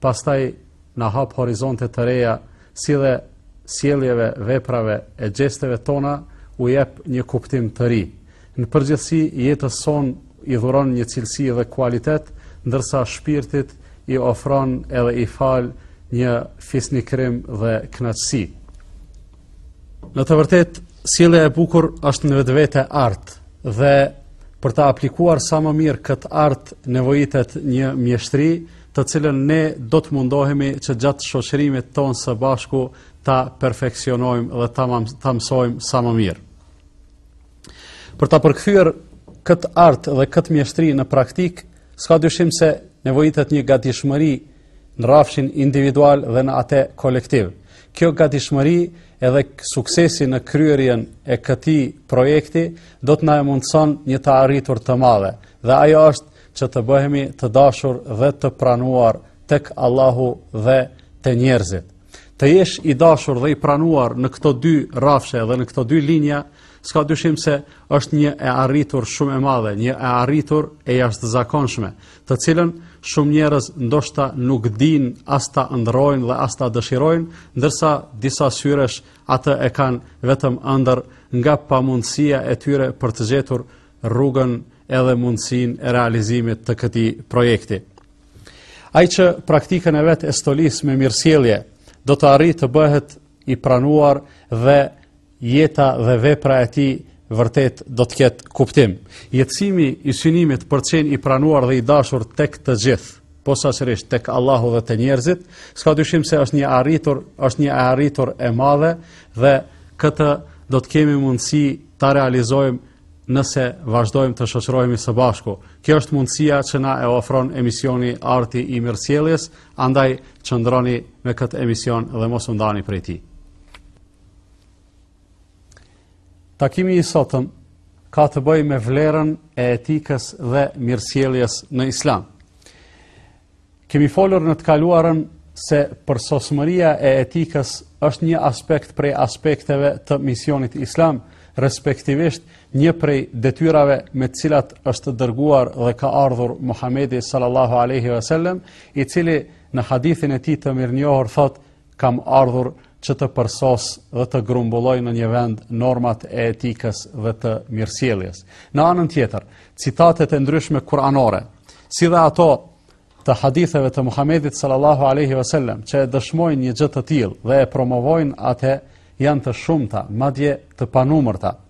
pastaj na hap horizonte të reja, si dhe sjelljeve, veprave e gjesteve tona u jep një kuptim të ri. Në përgjithësi jetës sonë i dhuron një cilësi dhe kualitet, ndërsa shpirtit i ofron edhe i fal një fisnikrim dhe kënaqësi. Në të vërtetë, sjellja e bukur është në vetvete art dhe për ta aplikuar sa më mirë këtë art nevojitet një mjeshtri të cilën ne do të mundohemi që gjatë shoqërimit tonë së bashku ta perfeksionojmë dhe ta, ta mësojmë sa më mirë. Për ta përkthyer këtë art dhe këtë mjeshtri në praktikë, s'ka dyshim se nevojitet një gatishmëri në rrafshin individual dhe në atë kolektiv. Kjo gatishmëri edhe suksesi në kryerjen e këtij projekti do të na e mundësojë një të arritur të madhe. Dhe ajo është që të bëhemi të dashur dhe të pranuar tek Allahu dhe te njerëzit. Të jesh i dashur dhe i pranuar në këto dy rrafshe dhe në këto dy linja, s'ka dyshim se është një e arritur shumë e madhe, një e arritur e jashtëzakonshme, të cilën shumë njerëz ndoshta nuk dinë as ta ëndrrojnë dhe as ta dëshirojnë, ndërsa disa syresh atë e kanë vetëm ëndërr nga pamundësia e tyre për të gjetur rrugën edhe mundësinë e realizimit të këtij projekti. Ai që praktikën e vet e stolis me mirësjellje, do të arrijë të bëhet i pranuar dhe jeta dhe vepra e tij vërtet do të ketë kuptim. Jetësimi i synimit për të qenë i pranuar dhe i dashur tek të gjithë, posaçërisht tek Allahu dhe te njerëzit, s'ka dyshim se është një arritur, është një arritur e madhe dhe këtë do të kemi mundësi ta realizojmë nëse vazhdojmë të shoqërohemi së bashku. Kjo është mundësia që na e ofron emisioni Arti i Mirësjelljes, andaj qëndroni me këtë emision dhe mos u ndani prej tij. Takimi i sotëm ka të bëjë me vlerën e etikës dhe mirësjelljes në Islam. Kemi folur në të kaluarën se përsosmëria e etikës është një aspekt prej aspekteve të misionit islam, respektivisht një prej detyrave me të cilat është dërguar dhe ka ardhur Muhamedi sallallahu alaihi wasallam, i cili në hadithin e tij të mirënjohur thotë kam ardhur që të përsos dhe të grumbulloj në një vend normat e etikës dhe të mirësjelljes. Në anën tjetër, citatet e ndryshme kuranore, si dhe ato të haditheve të Muhamedit sallallahu alaihi wasallam që e dëshmojnë një gjë të tillë dhe e promovojnë atë janë të shumta, madje të panumërta.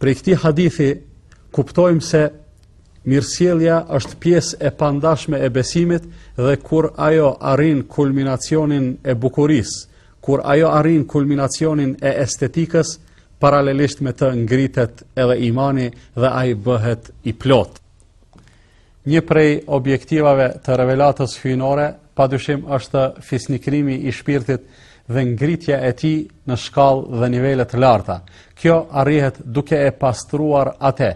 Prej këtij hadithi kuptojmë se mirësjellja është pjesë e pandashme e besimit dhe kur ajo arrin kulminacionin e bukurisë, kur ajo arrin kulminacionin e estetikës, paralelisht me të ngritet edhe imani dhe ai bëhet i plotë. Një prej objektivave të revelatës hyjnore, pa dyshim është fisnikërimi i shpirtit dhe ngritja e tij në shkallë dhe nivele të larta. Kjo arrihet duke e pastruar ate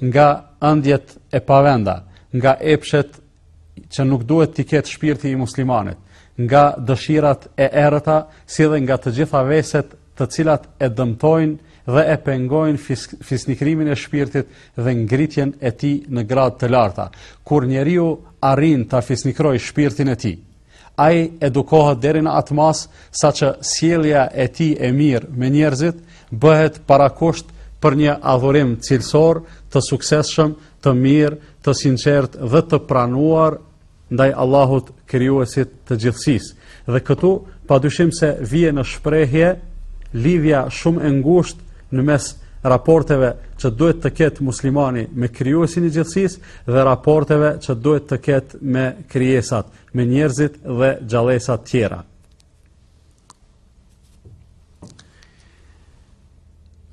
nga ëndjet e pavenda, nga epshet që nuk duhet t'i ketë shpirti i muslimanit, nga dëshirat e errëta, si dhe nga të gjitha veset të cilat e dëmtojnë dhe e pengojnë fis fisnikërimin e shpirtit dhe ngritjen e tij në gradë të larta. Kur njeriu arrin ta fisnikrojë shpirtin e tij, ai edukohet deri në atë masë saqë sjellja e tij e mirë me njerëzit bëhet parakusht për një adhurim cilësor të suksesshëm, të mirë, të sinqertë dhe të pranuar ndaj Allahut krijuesit të gjithësisë. Dhe këtu padyshim se vije në shprehje lidhja shumë e ngushtë në mes raporteve që duhet të ketë muslimani me krijuesin e gjithësisë dhe raporteve që duhet të ketë me krijesat, me njerëzit dhe gjallesat tjera.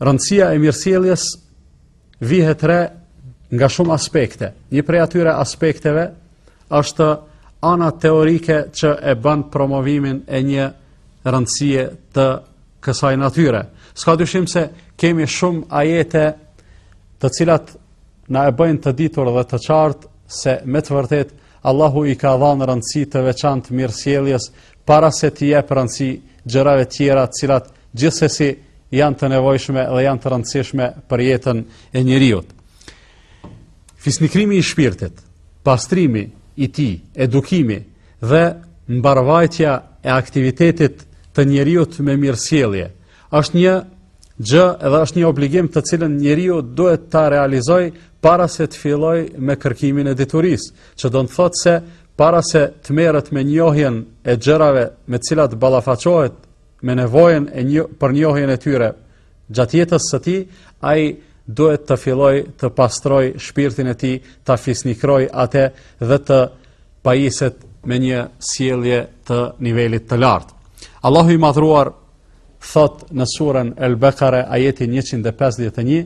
Rëndësia e mirësjelljes vihet re nga shumë aspekte. Një prej atyre aspekteve është ana teorike që e bën promovimin e një rëndësie të kësaj natyre. S'ka dyshim se kemi shumë ajete të cilat na e bëjnë të ditur dhe të qartë se me të vërtetë Allahu i ka dhanë rëndësi të veçantë mirësjelljes para se t'i jep rëndësi gjërave tjera të cilat gjithsesi janë të nevojshme dhe janë të rëndësishme për jetën e njeriut. Fisnikërimi i shpirtit, pastrimi i tij, edukimi dhe mbarvajtja e aktivitetit të njeriut me mirësjellje, është një gjë edhe është një obligim të cilën njeriu duhet ta realizojë para se të fillojë me kërkimin e diturisë, që do të thotë se para se të merret me njohjen e gjërave me të cilat ballafaqohet me nevojën e një për njohjen e tyre gjatë jetës së tij, ai duhet të fillojë të pastrojë shpirtin e tij, ta fisnikërojë atë dhe të pajiset me një sjellje të nivelit të lartë. Allahu i madhëruar thotë në surën El-Bekare ajeti 151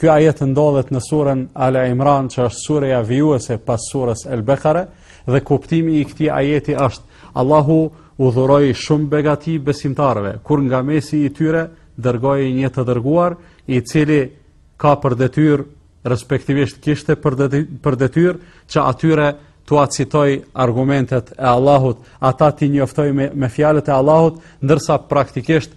Ky ajet ndodhet në surën Ali Imran, që është sureja vijuese pas surës El Bekare, dhe kuptimi i këtij ajeti është, Allahu u dhuroi shumë begati besimtarve, kur nga mesi i tyre dërgoi një të dërguar, i cili ka për detyrë, respektivisht kishte për detyrë, që atyre t'ua citojë argumentet e Allahut, ata t'i njoftojë me, me fjalët e Allahut, ndërsa praktikisht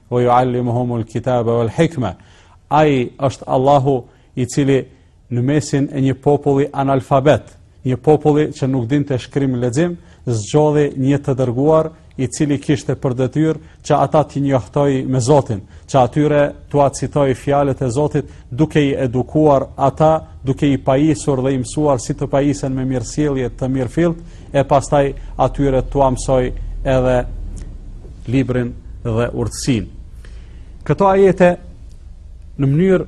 Ue juallimuhumul kitabe uel hikme, ai është Allahu i cili në mesin e një populli analfabet, një populli që nuk dinte shkrim lexim, zgjodhi një të dërguar i cili kishte për detyrë që ata t'i njohtojë me Zotin, që atyre t'ua citojë fjalët e Zotit duke i edukuar ata, duke i pajisur dhe i mësuar si të pajisen me mirësjellje të mirëfilltë, e pastaj atyre t'ua mësojë edhe librin dhe urtësinë. Këto ajete në mënyrë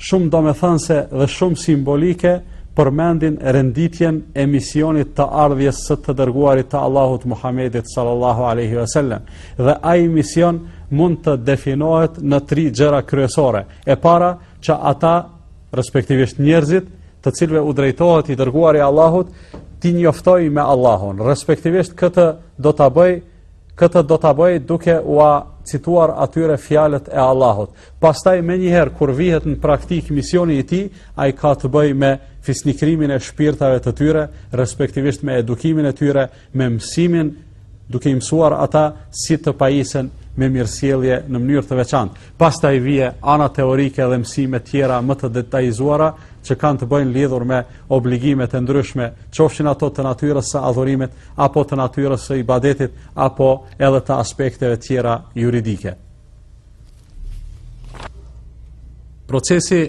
shumë domethënëse dhe shumë simbolike përmendin renditjen e misionit të ardhjes së të dërguarit të Allahut Muhammedit sallallahu alejhi ve sellem. Dhe ai mision mund të definohet në tri gjëra kryesore. E para që ata, respektivisht njerëzit, të cilëve u drejtohet i dërguari i Allahut, t'i njoftojë me Allahun. Respektivisht këtë do ta bëjë, këtë do ta bëjë duke ua cituar atyre fjalët e Allahut. Pastaj menjëherë, kur vihet në praktikë misioni i tij, ai ka të bëjë me fisnikërimin e shpirtave të tyre, respektivisht me edukimin e tyre, me mësimin duke i mësuar ata si të pajisen me mirësjellje në mënyrë të veçantë. Pastaj vjen ana teorike dhe mësime tjera më të detajizuara që kanë të bëjnë lidhur me obligimet e ndryshme, qofshin ato të natyrës së adhurimit apo të natyrës së ibadetit apo edhe të aspekteve tjera juridike. Procesi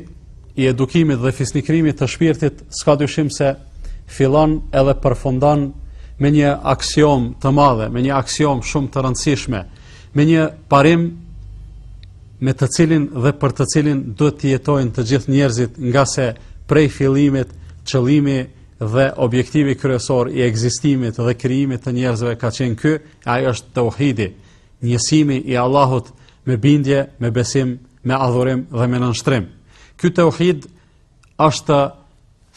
i edukimit dhe fisnikërimit të shpirtit s'ka dyshim se fillon edhe përfundon me një aksiomë të madhe, me një aksiomë shumë të rëndësishme, me një parim me të cilin dhe për të cilin duhet të jetojnë të gjithë njerëzit ngase prej fillimit qëllimi dhe objektivi kryesor i ekzistimit dhe krijimit të njerëzve ka qenë ky, ai është teuhidi, Njësimi i Allahut me bindje, me besim, me adhurim dhe me nënshtrim. Ky teuhid është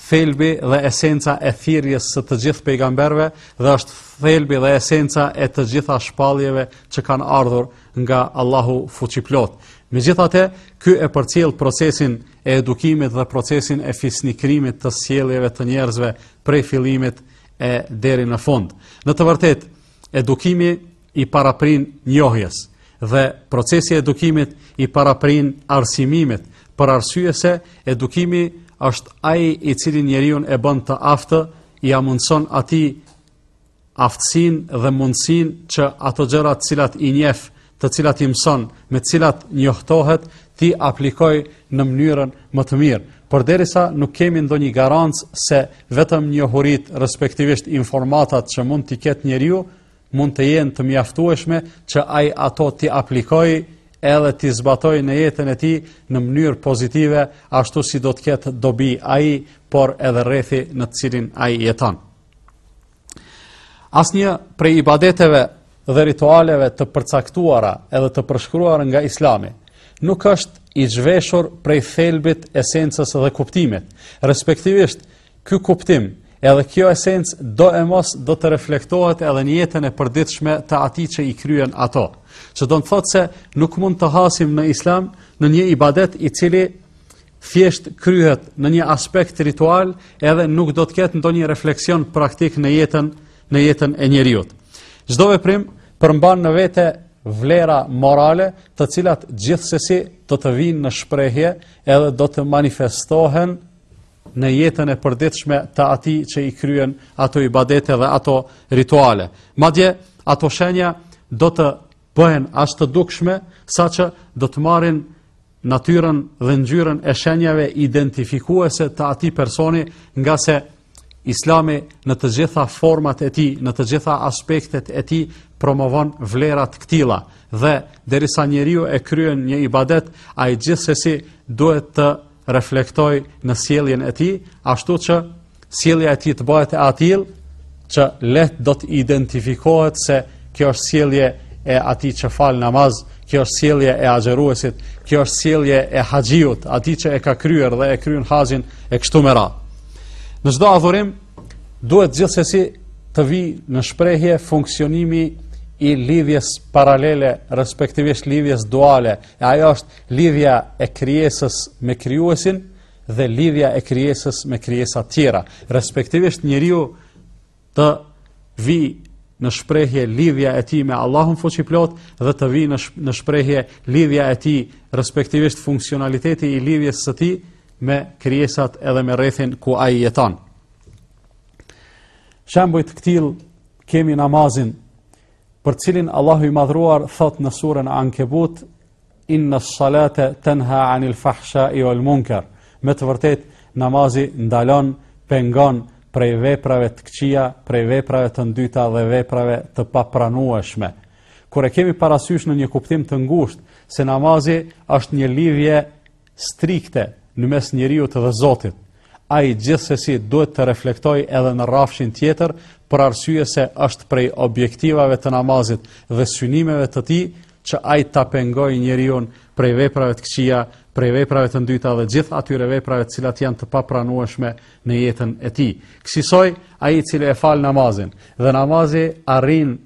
thelbi dhe esenca e thirrjes së të gjithë pejgamberëve dhe është thelbi dhe esenca e të gjitha shpalljeve që kanë ardhur nga Allahu fuqiplotë. Megjithatë, ky e përcjell procesin e edukimit dhe procesin e fisnikërimit të sjelljeve të njerëzve prej fillimit e deri në fund. Në të vërtetë, Edukimi i paraprinë njohjes dhe procesi i edukimit i paraprinë arsimimit për arsye se edukimi është ai i cili njeriun e bën të aftë, ia mundëson atij aftësinë dhe mundësinë që ato gjëra të cilat i njeh të cilat i mëson, me të cilat njohtohet, t'i aplikojë në mënyrën më të mirë. Përderisa nuk kemi ndonjë garancë se vetëm njohuritë, respektivisht informatat që mund t'i ketë njeriu, mund të jenë të mjaftueshme që ai ato t'i aplikojë edhe t'i zbatojë në jetën e tij në mënyrë pozitive, ashtu si do të ketë dobi ai, por edhe rrethi në të cilin ai jeton. Asnjë prej ibadeteve dhe ritualeve të përcaktuara edhe të përshkruara nga Islami nuk është i zhveshur prej thelbit, esencës dhe kuptimit. Respektivisht, ky kuptim edhe kjo esencë do e mos do të reflektohet edhe në jetën e përditshme të atij që i kryen ato. Që do të thotë se nuk mund të hasim në Islam në një ibadet i cili thjesht kryhet në një aspekt ritual edhe nuk do të ketë ndonjë refleksion praktik në jetën në jetën e njeriut. Çdo veprim përmban në vete vlera morale, të cilat gjithsesi do të vijnë në shprehje edhe do të manifestohen në jetën e përditshme të atij që i kryen ato ibadete dhe ato rituale. Madje ato shenja do të bëhen aq të dukshme, saqë do të marrin natyrën dhe ngjyrën e shenjave identifikuese të atij personi, ngase Islami në të gjitha format e tij, në të gjitha aspektet e tij promovon vlera të këtilla dhe derisa njeriu e kryen një ibadet, ai gjithsesi duhet të reflektojë në sjelljen e tij, ashtu që Sjellja e tij të bëhet e atillë që lehtë do të identifikohet se kjo është sjellje e atij që fal namaz, kjo është sjellje e agjëruesit, kjo është sjellje e haxhiut, atij që e ka kryer dhe e kryen haxhin e kështu me radhë. Në çdo adhurim duhet gjithsesi të vijë në shprehje funksionimi i lidhjes paralele, respektivisht lidhjes duale, e ajo është lidhja e krijesës me krijuesin, dhe lidhja e krijesës me krijesat tjera, respektivisht njeriu të vijë në shprehje lidhja e tij me Allahun fuqiplotë dhe të vijë në shprehje lidhja e tij respektivisht funksionaliteti i lidhjes së tij me krijesat edhe me rrethin ku ai jeton. Shembuj të këtillë kemi namazin për të cilin Allahu i madhëruar thotë në surën Ankebut Inna salate tenha anil fahshai uel munker. Me të vërtetë, namazi ndalon, pengon prej veprave të këqija, prej veprave të ndyta dhe veprave të papranueshme. Kur e kemi parasysh në një kuptim të ngushtë, se namazi është një lidhje strikte në mes njeriut dhe Zotit, ai gjithsesi duhet të reflektojë edhe në rrafshin tjetër për arsye se është prej objektivave të namazit dhe synimeve të tij që ai ta pengojë njeriun prej veprave të këqija, prej veprave të ndyta dhe gjithë atyre veprave të cilat janë të papranueshme në jetën e tij. Kësisoj, ai i cili e fal namazin dhe namazi arrin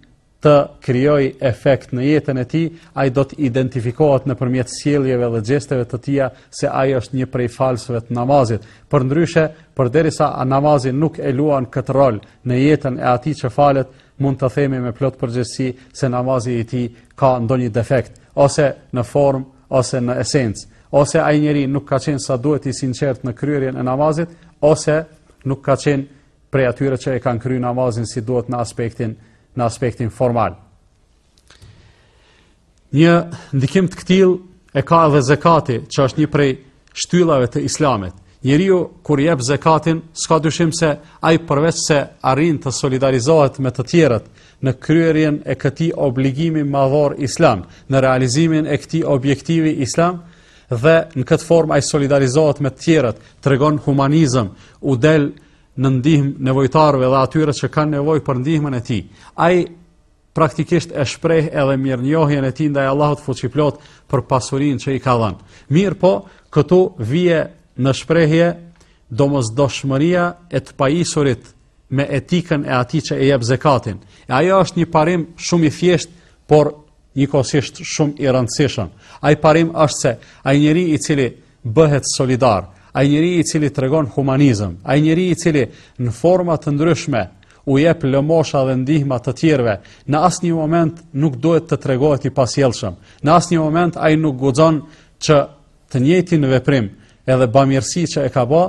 të krijojë efekt në jetën e tij, ai do të identifikohet nëpërmjet sjelljeve dhe gjesteve të tija se ai është një prej falsëve të namazit. Përndryshe, përderisa namazi nuk e luan këtë rol në jetën e atij që falet, mund të themi me plot përgjegjësi se namazi i tij ka ndonjë defekt, ose në formë, ose në esencë, ose ai njeri nuk ka qenë sa duhet i sinqertë në kryerjen e namazit, ose nuk ka qenë prej atyre që e kanë kry namazin si duhet në aspektin, në aspektin formal. Një ndikim të këtillë e ka edhe zekati që është një prej shtyllave të islamit. Njeriu kur jep zekatin, s'ka dyshim se ai përveç se arrin të solidarizohet me të tjerët në kryerjen e këtij obligimi madhor islam, në realizimin e këtij objektivi islam, dhe në këtë formë ai solidarizohet me të tjerët, tregon humanizëm, u del në ndihmë nevojtarëve dhe atyre që kanë nevojë për ndihmën e tij. Ai praktikisht e shpreh edhe mirënjohjen e tij ndaj Allahut fuqiplotë për pasurinë që i ka dhënë. Mirëpo, këtu vjen në shprehje domosdoshmëria e të pajisurit me etikën e atij që e jep zekatin. E ajo është një parim shumë i thjeshtë, por Njëkohësisht shumë i rëndësishëm, ai parim është se ai njeri i cili bëhet solidar, ai njeri i cili tregon humanizëm, ai njeri i cili në forma të ndryshme u jep lëmosha dhe ndihma të tjerëve, në asnjë moment nuk duhet të tregohet i pasjellshëm. Në asnjë moment ai nuk guxon që të njëjtin veprim, edhe bamirësi që e ka bo,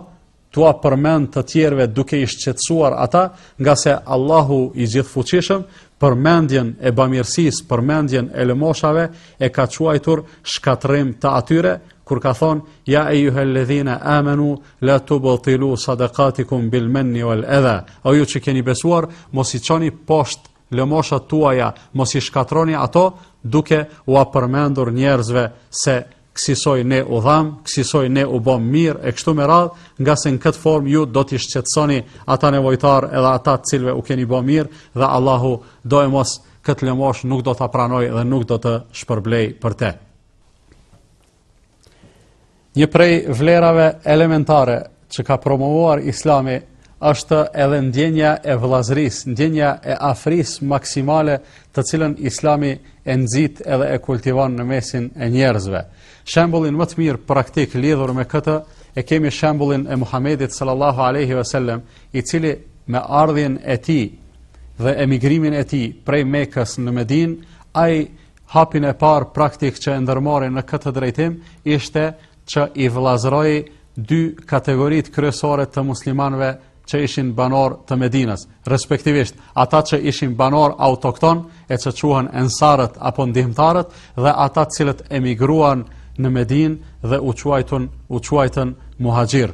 t'ua përmend të tjerëve duke i shqetësuar ata, ngase Allahu i gjithëfuqishëm përmendjen e bamirësisë, përmendjen e lëmoshave e ka quajtur shkatërrim të atyre, kur ka thonë, ja ejjuhe ledhina amenu, la tubtilu sadakatikum bil menni uel edha, o ju që keni besuar, mos i çoni poshtë lëmoshat tuaja, mos i shkatërroni ato duke ua përmendur njerëzve se kësisoj ne u dham, kësisoj ne u bom mirë e kështu me radhë, ngase në këtë formë ju do t'i shqetësoni ata nevojtarë edhe ata të cilve u keni bo mirë dhe Allahu doemos këtë lëmoshë nuk do ta pranojë dhe nuk do të shpërblej për te. Një prej vlerave elementare që ka promovuar Islami është edhe ndjenja e vëllazërisë, ndjenja e afërisë maksimale, të cilën Islami e nxit edhe e kultivon në mesin e njerëzve. Shembullin më të mirë praktik lidhur me këtë e kemi shembullin e Muhamedit sallallahu alaihi wasallam, i cili me ardhjen e tij dhe emigrimin e tij prej Mekës në Medinë, ai Hapin e parë praktik që e ndërmori në këtë drejtim ishte që i vëllazëroi dy kategoritë kryesore të muslimanëve që ishin banor të Medinës, respektivisht ata që ishin banor autokton e që quhen ensarët apo ndihmtarët dhe ata cilët emigruan në Medinë dhe u quajtën, u quajtën muhaxhirë.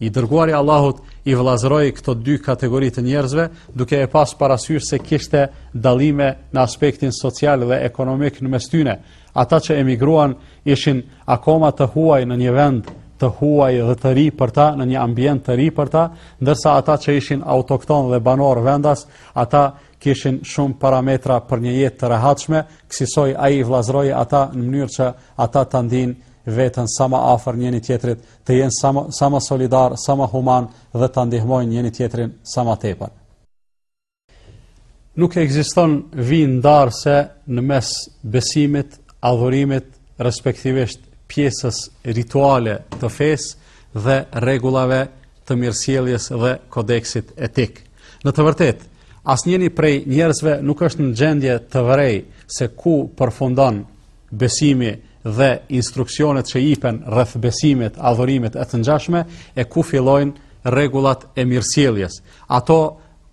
I dërguar i Allahut i vëllazëroi këto dy kategori të njerëzve, duke e pas parasysh se kishte dallime në aspektin social dhe ekonomik në mes tyre. Ata që emigruan ishin akoma të huaj në një vend të huaj dhe të ri për ta në një ambient të ri për ta, ndërsa ata që ishin autokton dhe banor vendas, ata kishin shumë parametra për një jetë të rehatshme, kësisoj ai i vllazroi ata në mënyrë që ata ta ndinë veten sa ma afer njëni-tjetrit, të jenë sa më sa më solidar, sa më human dhe ta ndihmojnë njëri-tjetrin sa më tepër. Nuk ekziston vijë ndarëse në mes besimit, adhurimit, respektivisht pjesës rituale të fesë dhe rregullave të mirësjelljes dhe kodeksit etik. Në të vërtetë, asnjëri prej njerëzve nuk është në gjendje të vërejë se ku përfundon besimi dhe instruksionet që ipen rreth besimit, adhurimit e të ngjashme, e ku fillojnë rregullat e mirësjelljes. Ato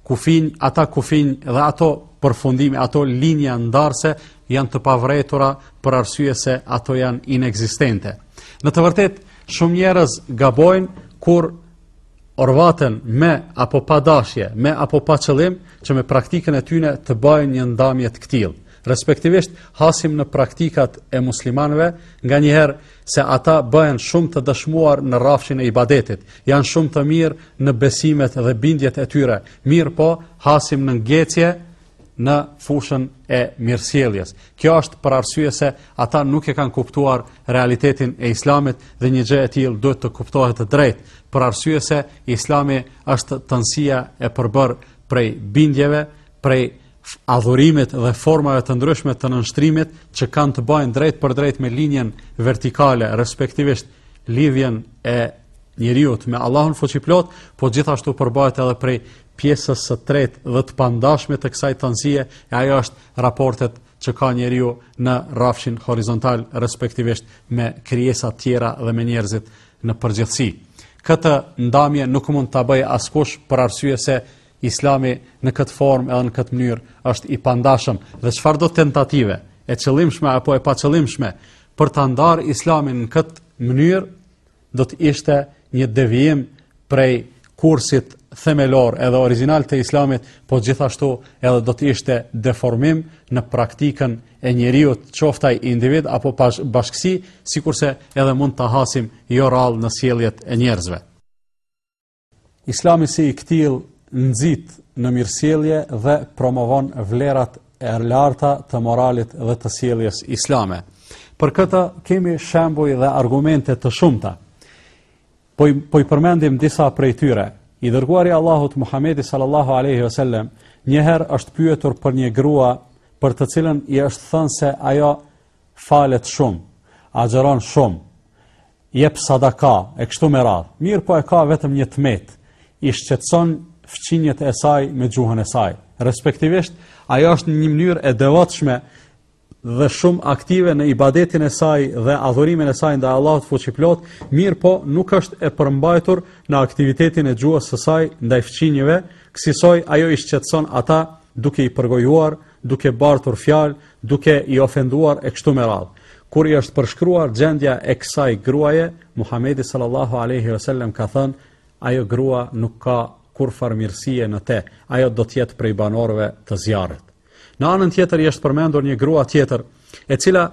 kufi, ata kufinj dhe ato përfundimi, ato linja ndarse janë të pavretura për arsye se ato janë inekzistente. Në të vërtetë, shumë njerëz gabojnë kur orvaten me apo pa dashje, me apo pa qëllim, që me praktikën e tyne të bajnë një ndamje të këtillë. Respektivisht, hasim në praktikat e muslimanëve, nganjëherë se ata bëhen shumë të dëshmuar në rrafshin e ibadetit, janë shumë të mirë në besimet dhe bindjet e tyre, mirëpo hasim në ngecje në fushën e mirësjelljes. Kjo është për arsye se ata nuk e kanë kuptuar realitetin e Islamit dhe një gjë e tillë duhet të kuptohet drejt, për arsye se Islami është tërësia e përbërë prej bindjeve, prej adhurimit dhe formave të ndryshme të nënshtrimit që kanë të bëjnë drejtpërdrejt me linjën vertikale, respektivisht lidhjen e njeriut me Allahun fuqiplotë, po gjithashtu përbëhet edhe prej pjesës së tretë dhe të pandashme të kësaj tërësie, e ajo është raportet që ka njeriu në rrafshin horizontal, respektivisht me krijesa tjera dhe me njerëzit në përgjithësi. Këtë ndarje nuk mund ta bëjë askush për arsye se islami në këtë formë edhe në këtë mënyrë është i pandashëm dhe çfarëdo tentative e qëllimshme apo e paqëllimshme për ta ndarë islamin në këtë mënyrë do të ishte një devijim prej kursit themelor edhe origjinal të islamit, po gjithashtu edhe do të ishte deformim në praktikën e njeriut qoftë ai individ apo pash, bashkësi, sikurse edhe mund ta hasim jo rrallë në sjelljet e njerëzve. Islami si i këtillë nxit në mirësjellje dhe promovon vlerat e larta të moralit dhe të sjelljes islame. Për këtë kemi shembuj dhe argumente të shumta. Po i, po i përmendim disa prej tyre. I dërguari i Allahut Muhammedi sallallahu aleyhi vësallem një herë është pyetur për një grua për të cilën i është thënë se ajo falet shumë, agjeron shumë, jep sadaka, e kështu me radhë, mirëpo e ka vetëm një të metë, i shqetëson fqinjët e saj me gjuhën e saj. Respektivisht, ajo është një mënyrë e devotshme dhe shumë aktive në ibadetin e saj dhe adhurimin e saj ndaj Allahut fuqiplotë, mirëpo nuk është e përmbajtur në aktivitetin e gjuhës së saj ndaj fqinjëve, kësisoj ajo i shqetëson ata duke i përgojuar, duke bartur fjalë, duke i ofenduar e kështu me radhë. Kur i është përshkruar gjendja e kësaj gruaje, Muhamedi sallallahu alaihi wasallam ka thënë, ajo grua nuk ka kurrfarë mirësie në te, ajo do të jetë prej banorëve të zjarrit. Në anën tjetër i është përmendur një grua tjetër, e cila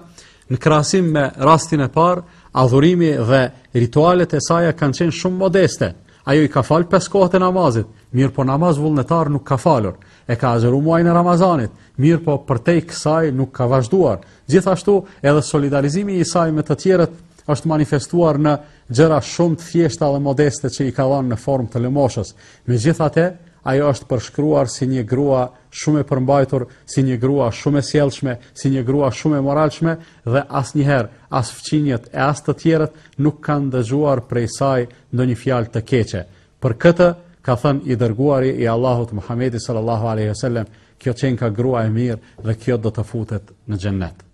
në krahasim me rastin e parë, adhurimi dhe ritualet e saja kanë qenë shumë modeste. Ajo i ka falë pesë kohët e namazit, mirëpo namaz vullnetar nuk ka falur. E ka agjëru muajin e Ramazanit, Mirëpo përtej kësaj nuk ka vazhduar. Gjithashtu, edhe solidarizimi i saj me të tjerët është manifestuar në gjëra shumë të thjeshta dhe modeste që i ka dhënë në formë të lëmoshës. Megjithatë, ajo është përshkruar si një grua shumë e përmbajtur, si një grua shumë e sjellshme, si një grua shumë e moralshme dhe asnjëherë as fqinjët e as të tjerët nuk kanë dëgjuar prej saj ndonjë fjalë të keqe. Për këtë ka thënë i dërguari i Allahut Muhamedi sallallahu alaihi wasallam, Kjo qenka grua e mirë dhe kjo do të futet në xhennet.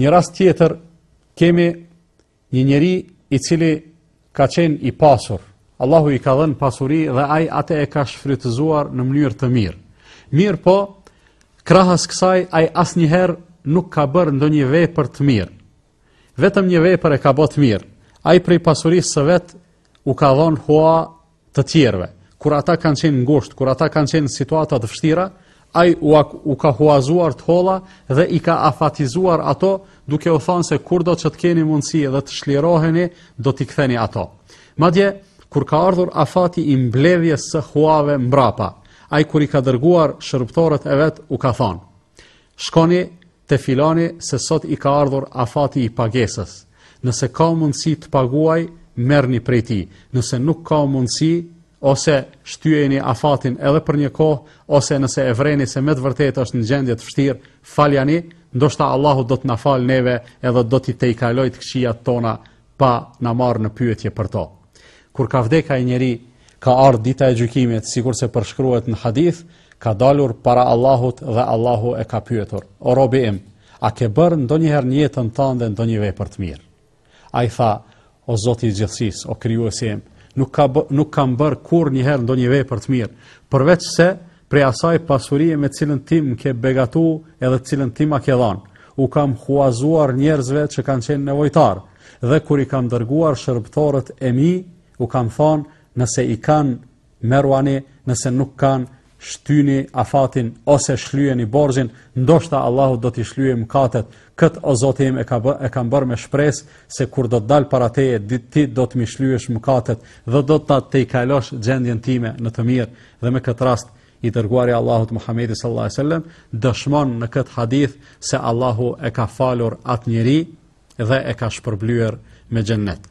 Një rast tjetër kemi një njeri i cili ka qenë i pasur. Allahu i ka dhënë pasuri dhe ai atë e ka shfrytëzuar në mënyrë të mirë. Mirëpo, krahas kësaj ai asnjëherë nuk ka bërë ndonjë vepër të mirë. Vetëm një vepër e ka bërë të mirë. Ai prej pasurisë së vet u ka dhënë hua të tjerëve, kur ata kanë qenë ngusht, kur ata kanë qenë në situata të vështira, ai u, u ka huazuar të holla dhe i ka afatizuar ato duke u thënë se kurdo që të keni mundësi dhe të çliroheni, do t'i ktheni ato. Madje kur ka ardhur afati i mbledhjes së huave mbrapa, ai kur i ka dërguar shërbëtorët e vet u ka thënë: Shkoni Te filani se sot i ka ardhur afati i pagesës. Nëse ka mundësi të paguaj, merrni prej tij. Nëse nuk ka mundësi, ose shtyjeni afatin edhe për një kohë, ose nëse e vreni se me të vërtetë është në gjendje të vështirë, faljani, ndoshta Allahu do të na falë neve edhe do t'i tejkalojë të këqijat tona pa na marrë në pyetje për to. Kur ka vdek ai njeri, ka ardhë dita e gjykimit, sikurse përshkruhet në hadith, ka dalur para Allahut dhe Allahu e ka pyetur, o robi im, a ke bërë ndonjëherë në jetën tande ndonjë vepër të mirë? Ai tha, o zoti i gjithësisë, o krijuesi im, nuk, ka bë, nuk kam bërë kurrnjëherë ndonjë vepër të mirë, përveçse prej asaj pasurie me të cilën ti më ke begatu edhe të cilën ti ma ke dhanë, u kam huazuar njerëzve që kanë qenë nevojtarë, dhe kur i kam dërguar shërbëtorët e mi, u kam thonë nëse i kanë merruani, nëse nuk kanë shtyni afatin ose shlyeni borxhin, ndoshta Allahu do t'i shlyejë mëkatet. Kët o Zoti im e ka bë, e kam bërë me shpresë se kur do të dal para teje, ti do të m'i shlyesh mëkatet dhe do ta tejkalosh gjendjen time në të mirë. Dhe me këtë rast i dërguari i Allahut Muhamedi sallallahu alaihi wasallam dëshmon në këtë hadith se Allahu e ka falur atë njeri dhe e ka shpërblyer me xhennet.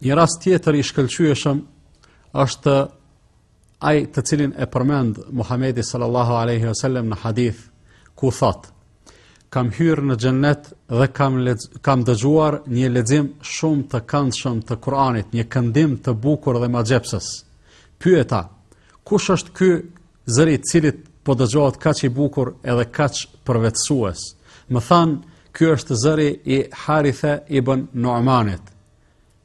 Një rast tjetër i shkëlqyeshëm është ai të cilin e përmend Muhamedi sallallahu alaihi wasallam në hadith ku thotë Kam hyrë në xhennet dhe kam lex, kam dëgjuar një lexim shumë të këndshëm të Kuranit, një këndim të bukur dhe magjepsës. Pyeta, kush është ky zëri i cili po dëgjohet kaq i bukur edhe kaq përvetësues. Më thanë, ky është zëri i Harithe ibn Nu'manit.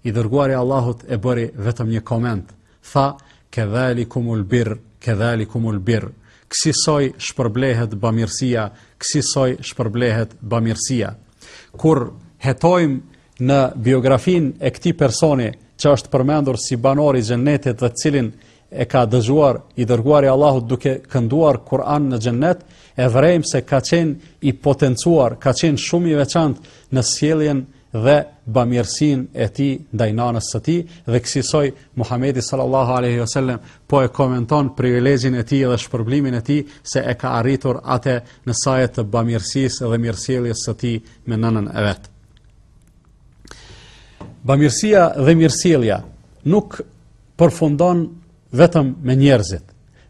I dërguari i Allahut e bëri vetëm një koment, tha, kedhalikumul birr, kedhalikumul birr, kësisoj shpërblehet bamirësia, kësisoj shpërblehet bamirësia. Kur hetojmë në biografinë e këtij personi që është përmendur si banor i xhennetit dhe të cilin e ka dëgjuar i dërguari i Allahut duke kënduar Kur'an në xhennet, e vërejmë se ka qenë i potencuar, ka qenë shumë i veçantë në sjelljen dhe bamirësinë e tij ndaj nanës së tij dhe kësisoj Muhamedi sallallahu aleyhi ve sellem po e komenton privilegjin e tij dhe shpërblimin e tij se e ka arritur ate në saje të bamirësisë dhe mirësjelljes së tij me nënën e vet. Bamirësia dhe mirësjellja nuk përfundon vetëm me njerëzit.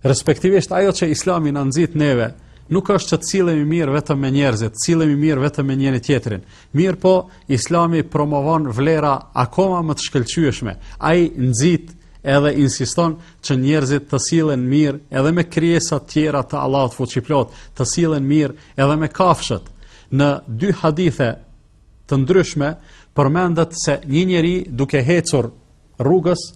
Respektivisht ajo që Islami na nxit neve nuk është që të sillemi mirë vetëm me njerëzit, të sillemi mirë vetëm me njëri-tjetrin. Mirëpo, Islami promovon vlera akoma më të shkëlqyeshme. Ai nxit edhe insiston që njerëzit të sillen mirë edhe me krijesat tjera të Allahut fuqiplotë, të sillen mirë edhe me kafshët. Në dy hadithe të ndryshme përmendet se një njeri duke hecur rrugës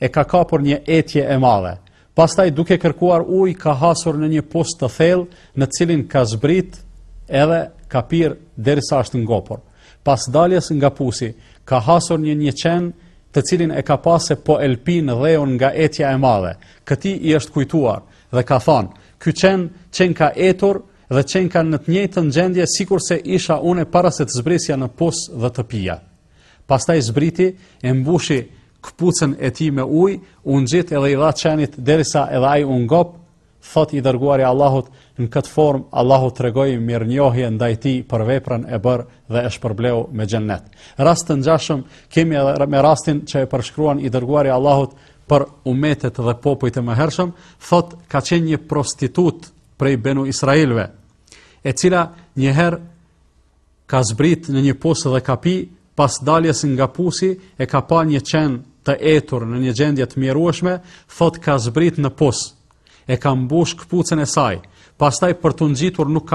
e ka kapur një etje e madhe. Pastaj duke kërkuar ujë ka hasur në një pus të thellë, në të cilin ka zbrit edhe ka pirë derisa është ngopur. Pas daljes nga pusi, ka hasur në një qen të cilin e ka pa se po e lëpin dheun nga etja e madhe. Këtij i është kujtuar dhe ka thonë, ky qen qenka i etur dhe qenka në të njëjtën gjendje sikurse isha unë para se të zbrisja në pus dhe të pija. Pastaj zbriti e mbushi këpucën e tij me ujë, u ngjit edhe i dha qenit derisa edhe ai u ngop, thotë i dërguari i Allahut, në këtë formë Allahu tregoi mirënjohje ndaj tij për veprën e bërë dhe e shpërbleu me xhennet. Rast të ngjashëm kemi edhe me rastin që e përshkruan i dërguari i Allahut për umetet dhe popujt e mëhershëm, thotë ka qenë një prostitutë prej Benu Israilve, e cila njëherë ka zbrit në një pus dhe ka pi, pas daljes nga pusi e ka pa një qen të etur në një gjendje të mjerueshme, thotë ka zbrit në pus. E ka mbush këpucën e saj. Pastaj për t'u ngjitur nuk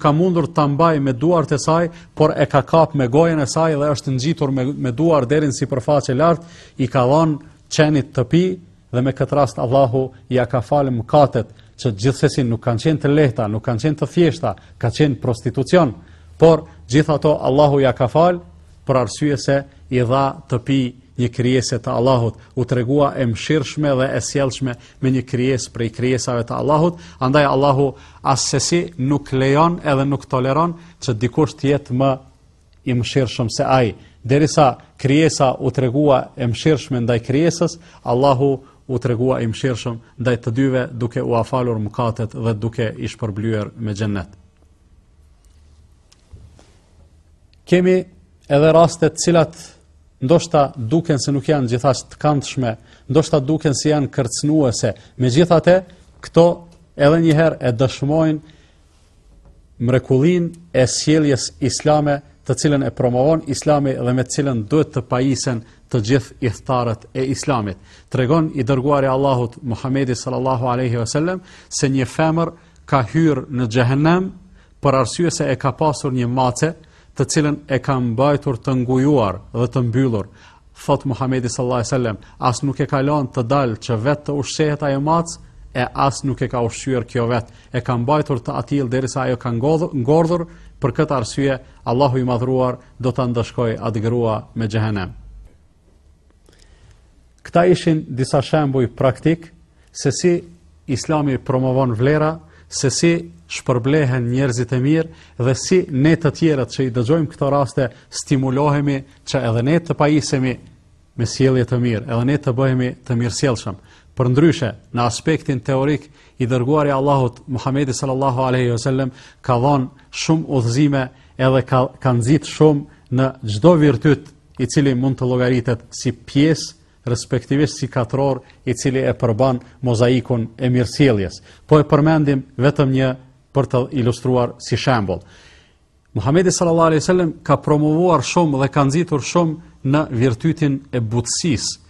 ka mundur ta mbajë me duart e saj, por e ka kap me gojën e saj dhe është ngjitur me duar deri në sipërfaqe lart, i ka dhënë qenit të pijë, dhe me këtë rast Allahu ia ka falë mëkatet që gjithsesi nuk kanë qenë të lehta, nuk kanë qenë të thjeshta, ka qenë prostitucion, por gjithë ato Allahu ia ka falë për arsye se i dha të pijë një krijese të Allahut, u tregua e mëshirshme dhe e sjellshme me një krijesë prej krijesave të Allahut, andaj Allahu assesi nuk lejon edhe nuk toleron që dikush të jetë më i mëshirshëm se ai. Derisa krijesa u tregua e mëshirshme ndaj krijesës, Allahu u tregua i mëshirshëm ndaj të dyve duke ua falur mëkatet dhe duke i shpërblyer me xhennet. Kemi edhe raste të cilat ndoshta duken se nuk janë gjithaq të këndshme, ndoshta duken se janë kërcënuese. Megjithatë, këto edhe një herë e dëshmojnë mrekullinë e sjelljes islame të cilën e promovon Islami dhe me të cilën duhet të pajisen të gjithë ithtarët e Islamit. Tregon i dërguari i Allahut Muhamedi sallallahu alaihi wasallam se një femër ka hyrë në xhehenem për arsye se e ka pasur një mace të cilën e ka mbajtur të ngujuar dhe të mbyllur, thot Muhamedi sallallahu alaihi wasallam, as nuk e ka lënë të dalë që vetë të ushqehet ajo mace, e as nuk e ka ushqyer kjo vetë, e ka mbajtur të atillë derisa ajo ka ngordhur, për këtë arsye Allahu i madhëruar do ta ndëshkojë atë grua me xhehenem. Këta ishin disa shembuj praktik se si Islami promovon vlera, se si shpërblehen njerëzit e mirë dhe si ne të tjerët që i dëgjojmë këto raste stimulohemi që edhe ne të pajisemi me sjellje të mirë, edhe ne të bëhemi të mirësjellshëm. Përndryshe, në aspektin teorik, i dërguari i Allahut Muhammedi sallallahu aleyhi vësallem ka dhonë shumë udhëzime edhe ka, ka nxit shumë në çdo virtyt i cili mund të llogaritet si pjesë respektivisht si katror i cili e përbën mozaikun e mirësjelljes. Po e përmendim vetëm një për të ilustruar si shembull. Muhamedi sallallahu alaihi wasallam ka promovuar shumë dhe ka nxitur shumë në virtytin e butësisë,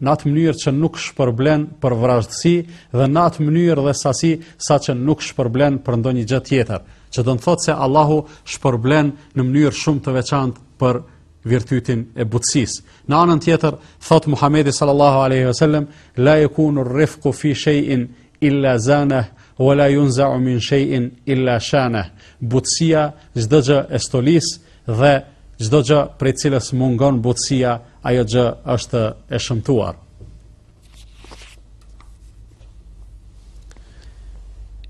në atë mënyrë që nuk shpërblen për vrazhdësi dhe në atë mënyrë dhe sasi saqë nuk shpërblen për ndonjë gjë tjetër, që do të thotë se Allahu shpërblen në mënyrë shumë të veçantë për virtytin e butësisë. Në anën tjetër, thot Muhamedi sallallahu alaihi wasallam, la yakunu ar-rifqu fi shay'in illa zanah wala yunza'u min shay'in illa shanah butësia çdo gjë e stolis dhe çdo gjë prej cilës mungon butësia ajo gjë është e shëmtuar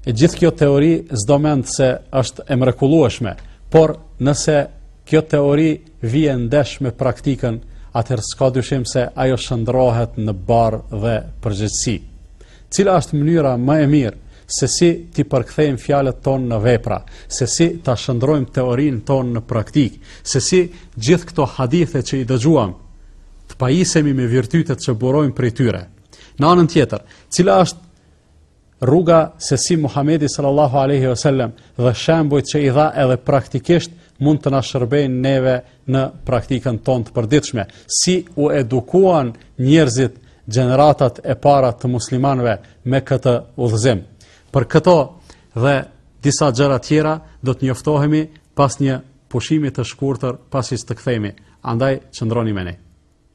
E gjithë kjo teori s'do mend se është e mrekullueshme, por nëse kjo teori vie ndesh me praktikën, atëherë s'ka dyshim se ajo shëndrohet në barrë dhe përgjegjësi. Cila është mënyra më e mirë se si t'i përkthejmë fjalët tona në vepra, se si ta shëndrojmë teorinë tonë në praktikë, se si gjithë këto hadithe që i dëgjuam të pajisemi me virtytet që burojnë prej tyre. Në anën tjetër, cila është rruga se si Muhamedi sallallahu alaihi wasallam dhe shembujt që i dha edhe praktikisht mund të na shërbejnë neve në praktikën tonë të përditshme, si u edukuan njerëzit gjeneratat e para të muslimanëve me këtë udhëzim. Për këto dhe disa gjëra tjera do të njoftohemi pas një pushimi të shkurtër pasi të kthehemi. Andaj qëndroni me ne.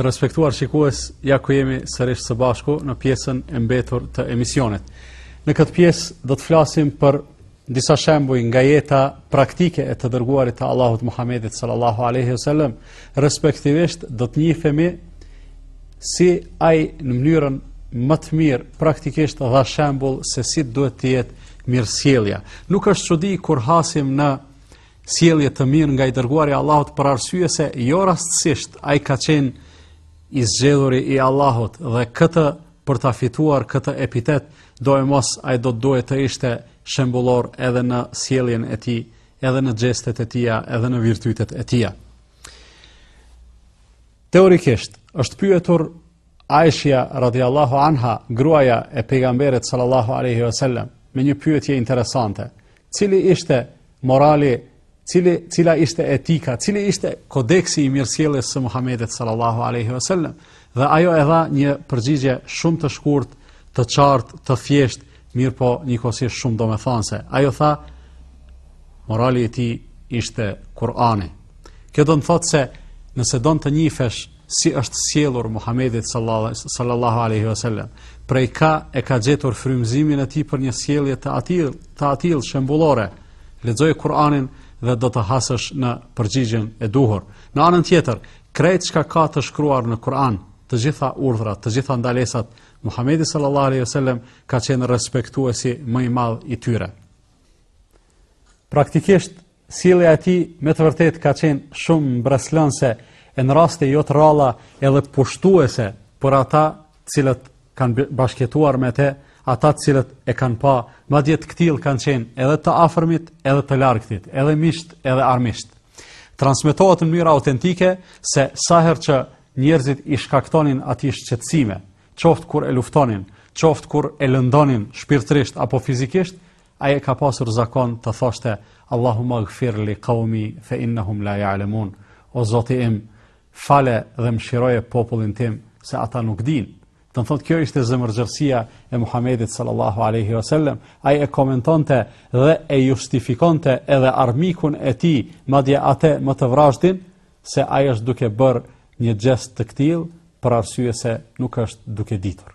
Të respektuar shikues, ja ku jemi sërish së bashku në pjesën e mbetur të emisionit. Në këtë pjesë do të flasim për disa shembuj nga jeta praktike e të dërguarit të Allahut Muhammedit sallallahu alaihi wasallam, respektivisht do të njihemi si ai në mënyrën më të mirë praktikisht dha shembull se si duhet të jetë mirësjellja. Nuk është çudi kur hasim në sjellje të mirë nga i dërguari i Allahut për arsye se jo rastësisht ai ka qenë i zgjedhuri i Allahut dhe këtë për ta fituar këtë epitet doemos ai do të duhej të ishte shembullor edhe në sjelljen e tij, edhe në gjestet e tija, edhe në virtytet e tija. Teorikisht, është pyetur Aishja radhiyallahu anha, gruaja e pejgamberit sallallahu alaihi wasallam, me një pyetje interesante. Cili ishte morali, cili cila ishte etika, cili ishte kodeksi i mirësjelljes së Muhamedit sallallahu alaihi wasallam? Dhe ajo e dha një përgjigje shumë të shkurtë, të qartë, të thjeshtë, mirëpo njëkohësisht shumë domethënëse. Ajo tha morali i tij ishte Kur'ani. Kjo do të thotë se nëse don të njihesh si është sjellur Muhamedi sallallahu alaihi wasallam, prej ka e ka gjetur frymëzimin e tij për një sjellje të atillë, të atillë shembullore. Lexoje Kur'anin dhe do të hasësh në përgjigjen e duhur. Në anën tjetër, krejt çka ka të shkruar në Kur'an, të gjitha urdhrat, të gjitha ndalesat, Muhamedi sallallahu alaihi wasallam ka qenë respektuesi më i madh i tyre. Praktikisht Sjellja e tij me të vërtetë ka qenë shumë mbresëlënëse e në raste jo të rralla edhe pushtuese për ata të cilët kanë bashkëjetuar me të, ata të cilët e kanë pa, madje të këtillë kanë qenë edhe të afërmit, edhe të largëtit, edhe miqtë, edhe armiqtë. Transmetohet në mënyrë autentike se sa herë që njerëzit i shkaktonin atij shqetësime, qoftë kur e luftonin, qoftë kur e lëndonin shpirtërisht apo fizikisht, Ai e ka pasur zakon të thoshte Allahumma ighfir li qaumi fa innahum la ya'lamun. O Zoti im, fale dhe mëshiroje popullin tim se ata nuk dinë. Do të thotë kjo ishte zemërgjerësia e Muhamedit sallallahu alaihi wasallam. Ai e komentonte dhe e justifikonte edhe armikun e tij, madje atë më të vrazhdin, se ai është duke bërë një gjest të këtillë për arsye se nuk është duke ditur.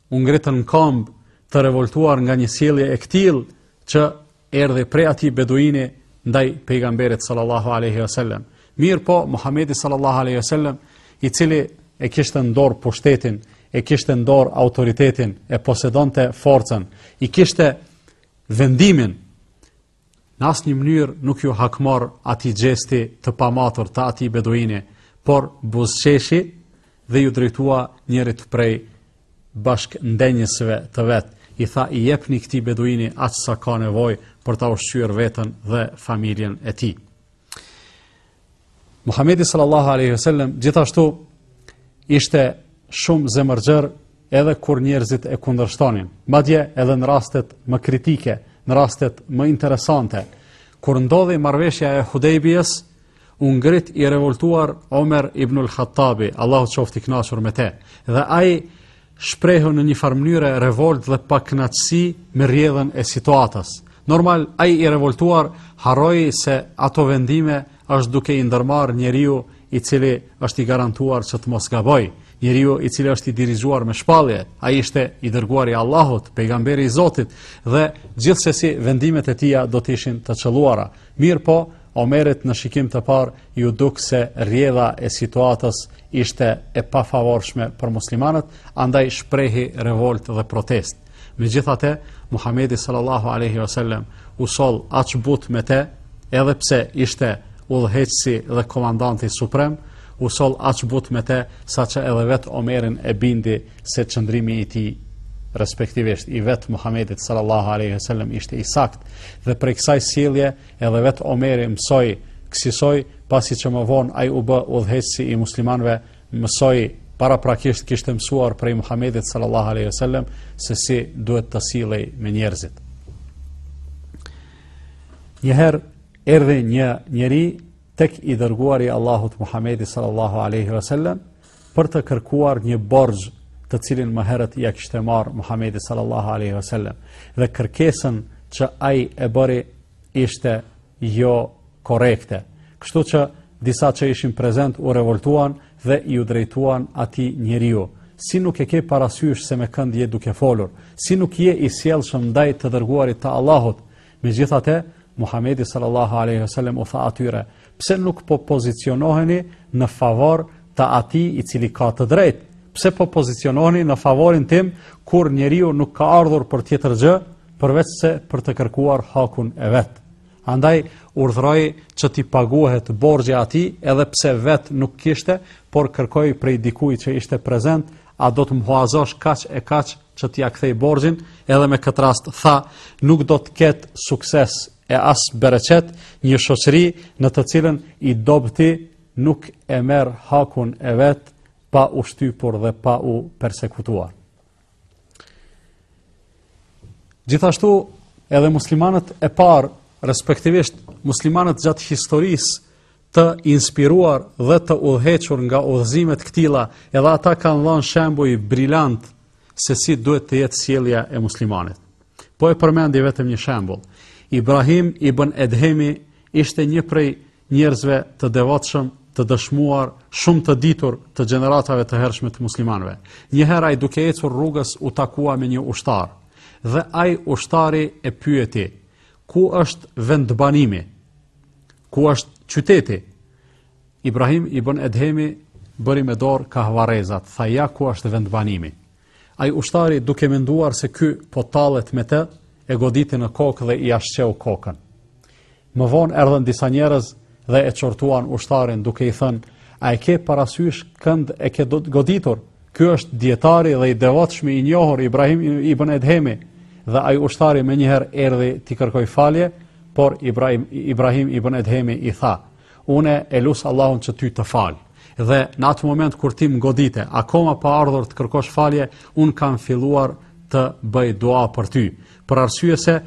u ngritën në kambë të revoltuar nga një sjellje e këtillë që erdhi prej atij beduini ndaj pejgamberit sallallahu alaihi wasallam. Mirëpo Muhamedi sallallahu alaihi wasallam i cili e kishte në dorë pushtetin, e kishte në dorë autoritetin, e posedonte forcën, e kishte vendimin Në asnjë mënyrë nuk iu hakmor atij gjesti të pamatur të atij beduini, por buzëqeshi dhe iu drejtua njërit prej bashkëndenjësve të vet, i tha i jepni këtij beduini aq sa ka nevojë për ta ushqyer veten dhe familjen e tij. Muhamedi sallallahu alaihi wasallam gjithashtu ishte shumë zemërgjerë edhe kur njerëzit e kundërshtonin. Madje edhe në rastet më kritike, në rastet më interesante, kur ndodhi marrëveshja e Hudejbijes, u ngrit i revoltuar Omer ibnul Hattabi, Allahu qoftë i kënaqur me te. Dhe ai shprehu në një farë mënyre revoltë dhe pakënaqësi me rrjedhën e situatës. Normal, ai i revoltuar harroi se ato vendime është duke i ndërmarrë njeriu i cili është i garantuar që të mos gabojë, njeriu i cili është i dirigjuar me shpallje, ai ishte i dërguar i Allahut, pejgamberi i Zotit dhe gjithsesi vendimet e tija do të ishin të qëlluara. Mirëpo, Omerit në shikim të parë iu duk se rrjedha e situatës ishte e pafavorshme për muslimanët, andaj shprehi revoltë dhe protestë. Megjithatë, Muhammedi sallallahu aleyhi vësallem u soll aq butë me te, edhe pse ishte udhëheqësi dhe komandanti suprem, u soll aq butë me te, saqë edhe vetë Omerin e bindi se qëndrimi i tij respektivisht i vetë Muhammedit sallallahu aleyhi vësallem ishte i saktë dhe prej kësaj sjellje edhe vetë Omeri mësoi kësisoj, pasi që më vonë ai u bë udhëheqësi i muslimanëve, mësoi paraprakisht kishte mësuar prej Muhamedit sallallahu alaihi wasallam se si duhet të sillej me njerëzit. Një herë erdhi një njeri tek i dërguari i Allahut Muhamedi sallallahu alaihi wasallam për të kërkuar një borxh të cilin më herët ia kishte marrë Muhamedi sallallahu alaihi wasallam dhe kërkesën që ai e bëri ishte jo korrekte. Kështu që disa që ishin prezent u revoltuan dhe iu drejtuan atij njeriu. Si nuk e ke parasysh se me kënd je duke folur, si nuk je i sjellshëm ndaj të dërguarit të Allahut, Megjithatë, Muhamedi sallallahu alaihi wasallam u tha atyre, pse nuk po pozicionoheni në favor të atij i cili ka të drejtë? Pse po pozicionoheni në favorin tim kur njeriu nuk ka ardhur për tjetër gjë përveç se për të kërkuar hakun e vet? Andaj urdhëroi që t'i paguhet borxhi atij, edhe pse vet nuk kishte, por kërkoi prej dikujt që ishte prezent a do të m'huazosh kaq e kaq që t'ia kthej borxhin, edhe me këtë rast tha, nuk do të ketë sukses e as bereqet një shoqëri në të cilën i dobëti nuk e merr hakun e vet pa u shtypur dhe pa u persekutuar. Gjithashtu edhe muslimanët e parë, respektivisht muslimanët gjatë historisë, të inspiruar dhe të udhëhequr nga udhëzimet e këtilla, edhe ata kanë dhanë shembuj brilant se si duhet të jetë sjellja e muslimanit. Po e përmendi vetëm një shembull. Ibrahim ibn Edhemi ishte një prej njerëzve të devotshëm, të dëshmuar, shumë të ditur të gjeneratave të hershme të muslimanëve. Një herë ai duke ecur rrugës u takua me një ushtar dhe ai ushtari e pyeti: "Ku është vendbanimi?" Ku është qyteti? Ibrahim ibn Edhemi bëri me dorë kah varrezat, tha ja ku është vendbanimi. Ai ushtari duke menduar se ky po tallet me të, e goditi në kokë dhe ia shqeu kokën. Më vonë erdhën disa njerëz dhe e qortuan ushtarin duke i thënë, a e ke parasysh kënd e ke goditur? Ky është dijetari dhe i devotshmi i njohur Ibrahim ibn Edhemi. Dhe ai ushtari menjëherë erdhi t'i kërkojë falje, Por Ibrahim, Ibrahim ibn Edhemi i tha, unë e lus Allahun që ty të falë. Dhe në atë moment kur ti më godite, akoma pa ardhur të kërkosh falje, unë kam filluar të bëj dua për ty. Për arsye se,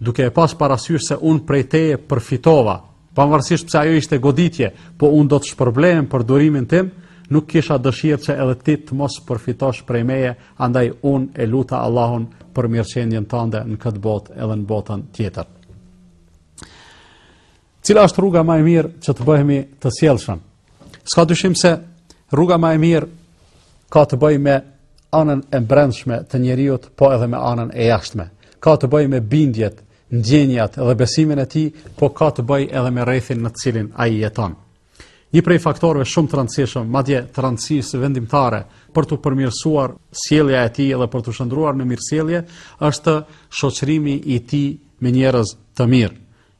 duke e pas parasysh se unë prej teje përfitova, pavarësisht pse ajo ishte goditje, po unë do të shpërblehem për durimin tim, nuk kisha dëshirë që edhe ti të mos përfitosh prej meje Andaj unë e luta Allahun për mirëqenien tande në këtë botë edhe në botën tjetër. Cila është rruga ma e mirë që të bëhemi të sjellshëm? S'ka dyshim se rruga ma e mirë ka të bëjë me anën e brendshme të njeriut, po edhe me anën e jashtme. Ka të bëjë me bindjet, ndjenjat dhe besimin e tij, po ka të bëjë edhe me rrethin në të cilin ai jeton. Një prej faktorëve shumë të rëndësishëm, madje të rëndësisë vendimtare për t'u përmirësuar sjellja e tij dhe për t'u shndërruar në mirësjellje, është shoqërimi i tij me njerëz të mirë.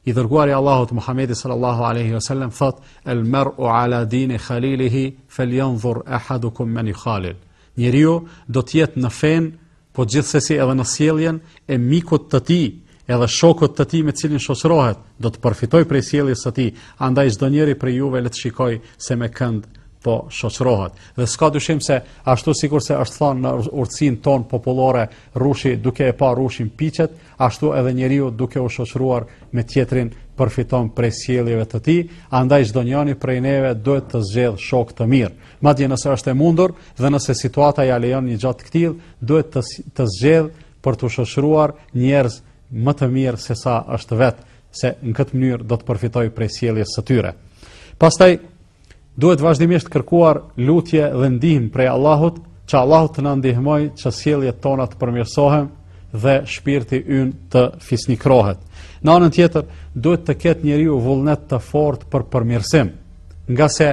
I dërguari i Allahut Muhamedi sallallahu alaihi wasallam thotë: "El mar'u ala dini khalilihi falyanzur ahadukum man yukhalil." Njeriu do të jetë në fenë Po gjithsesi edhe në sjelljen e mikut të tij, edhe shokut të tij me cilin shoqërohet, do të përfitojë prej sjelljes së tij, andaj çdonjëri prej juve le të shikojë se me kënd po shoqërohet. Dhe s'ka dyshim se ashtu sikurse është thënë në urtësinë tonë popullore, rrushi duke e pa rrushin piqet, ashtu edhe njeriu duke u shoqëruar me tjetrin përfiton prej sjelljeve të tij, andaj çdonjëri prej neve duhet të zgjedhë shokë të mirë. Madje nëse është e mundur dhe nëse situata ia lejon një gjë të këtillë, duhet të, të zgjedhë për t'u shoqëruar njerëz më të mirë sesa është vetë, se në këtë mënyrë do të përfitojë prej sjelljes së tyre. Pastaj, Duhet vazhdimisht kërkuar lutje dhe ndihmë prej Allahut, që Allahu të na ndihmojë që sjelljet tona të përmirësohen dhe shpirti ynë të fisnikërohet. Në anën tjetër, duhet të ketë njeriu vullnet të fortë për përmirësim, ngase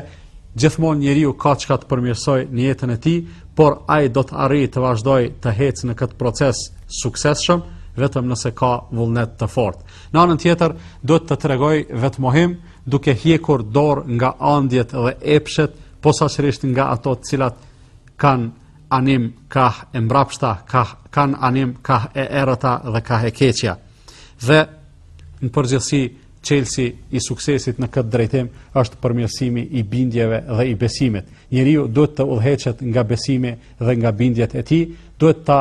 gjithmonë njeriu ka çka të përmirësojë në jetën e tij, por ai do të arrijë të vazhdojë të hecë në këtë proces suksesshëm vetëm nëse ka vullnet të fortë. Në anën tjetër, duhet të tregojë vetmohim, duke hjekur dorë nga andjet dhe epshet, posaçërisht nga ato të cilat kanë anim kah e mbrapshta, kah, kanë anim kah e errëta dhe kah e keqja. Dhe në përgjithësi, çelësi i suksesit në këtë drejtim është përmirësimi i bindjeve dhe i besimit. Njeriu duhet të udhëheqet nga besimi dhe nga bindjet e tij, duhet ta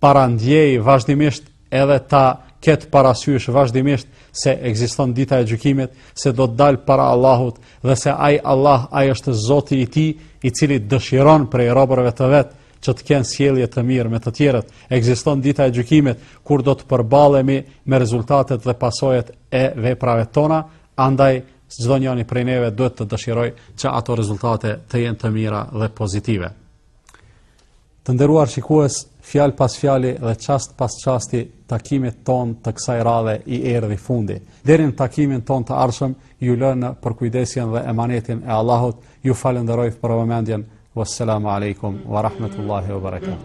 parandjejë vazhdimisht edhe ta ketë parasysh vazhdimisht se ekziston dita e gjykimit, se do të dalë para Allahut dhe se ai Allah ai është Zoti i tij, i cili dëshiron prej robërve të vet që të kenë sjellje të mirë me të tjerët. Ekziston dita e gjykimit kur do të përballemi me rezultatet dhe pasojat e veprave tona, andaj çdonjëri prej neve duhet të dëshirojë që ato rezultate të jenë të mira dhe pozitive. Të nderuar shikues, fjalë pas fjali dhe çast pas çasti takimit tonë të kësaj radhe i erdhi fundi. Deri në takimin tonë të ardhshëm, ju lë në përkujdesjen dhe emanetin e Allahut. Ju falënderoj për vëmendjen. Wassalamu alaikum wa rahmatullahi wa barakatuh.